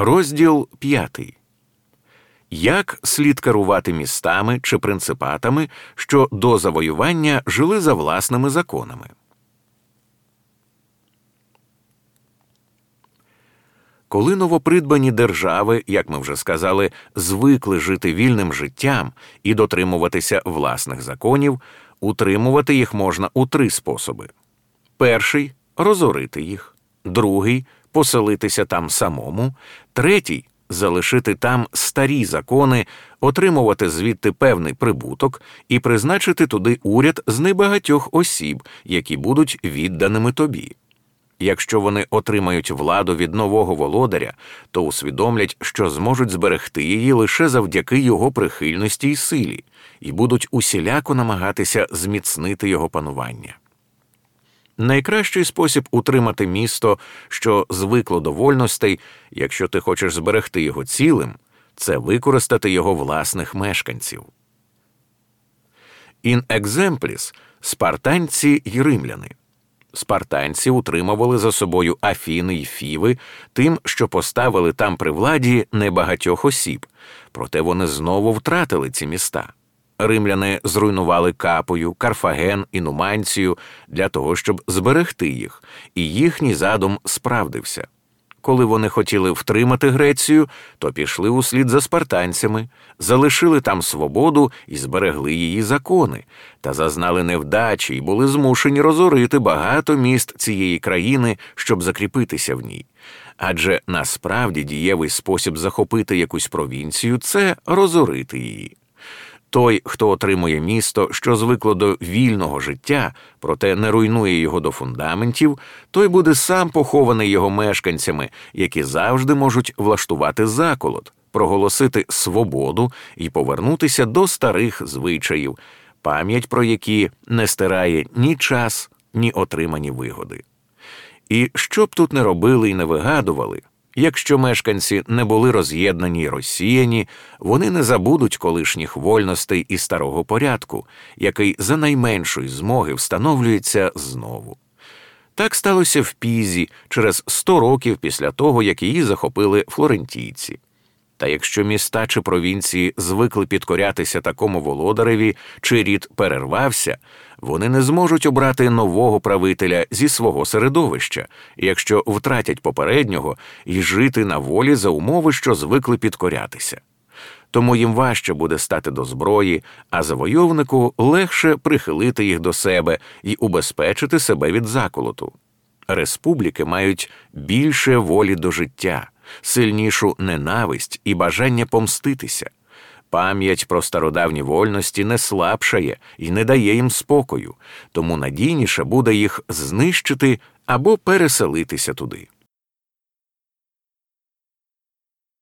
Розділ п'ятий. Як слід керувати містами чи принципатами, що до завоювання жили за власними законами? Коли новопридбані держави, як ми вже сказали, звикли жити вільним життям і дотримуватися власних законів, утримувати їх можна у три способи: перший розорити їх, другий поселитися там самому, третій залишити там старі закони, отримувати звідти певний прибуток і призначити туди уряд з небагатьох осіб, які будуть відданими тобі. Якщо вони отримають владу від нового володаря, то усвідомлять, що зможуть зберегти її лише завдяки його прихильності й силі, і будуть усіляко намагатися зміцнити його панування. Найкращий спосіб утримати місто, що звикло до вольностей, якщо ти хочеш зберегти його цілим, це використати його власних мешканців. In exemplis – спартанці й римляни. Спартанці утримували за собою Афіни й Фіви тим, що поставили там при владі небагатьох осіб, проте вони знову втратили ці міста. Римляни зруйнували Капою, Карфаген і Нуманцію для того, щоб зберегти їх, і їхній задум справдився. Коли вони хотіли втримати Грецію, то пішли услід за спартанцями, залишили там свободу і зберегли її закони, та зазнали невдачі і були змушені розорити багато міст цієї країни, щоб закріпитися в ній. Адже насправді дієвий спосіб захопити якусь провінцію це розорити її. Той, хто отримує місто, що звикло до вільного життя, проте не руйнує його до фундаментів, той буде сам похований його мешканцями, які завжди можуть влаштувати заколот, проголосити свободу і повернутися до старих звичаїв, пам'ять про які не стирає ні час, ні отримані вигоди. І що б тут не робили і не вигадували, Якщо мешканці не були роз'єднані й розсіяні, вони не забудуть колишніх вольностей і старого порядку, який за найменшої змоги встановлюється знову. Так сталося в Пізі через сто років після того, як її захопили флорентійці. Та якщо міста чи провінції звикли підкорятися такому володареві, чи рід перервався, вони не зможуть обрати нового правителя зі свого середовища, якщо втратять попереднього і жити на волі за умови, що звикли підкорятися. Тому їм важче буде стати до зброї, а завойовнику легше прихилити їх до себе і убезпечити себе від заколоту. Республіки мають більше волі до життя сильнішу ненависть і бажання помститися. Пам'ять про стародавні вольності не слабшає і не дає їм спокою, тому надійніше буде їх знищити або переселитися туди.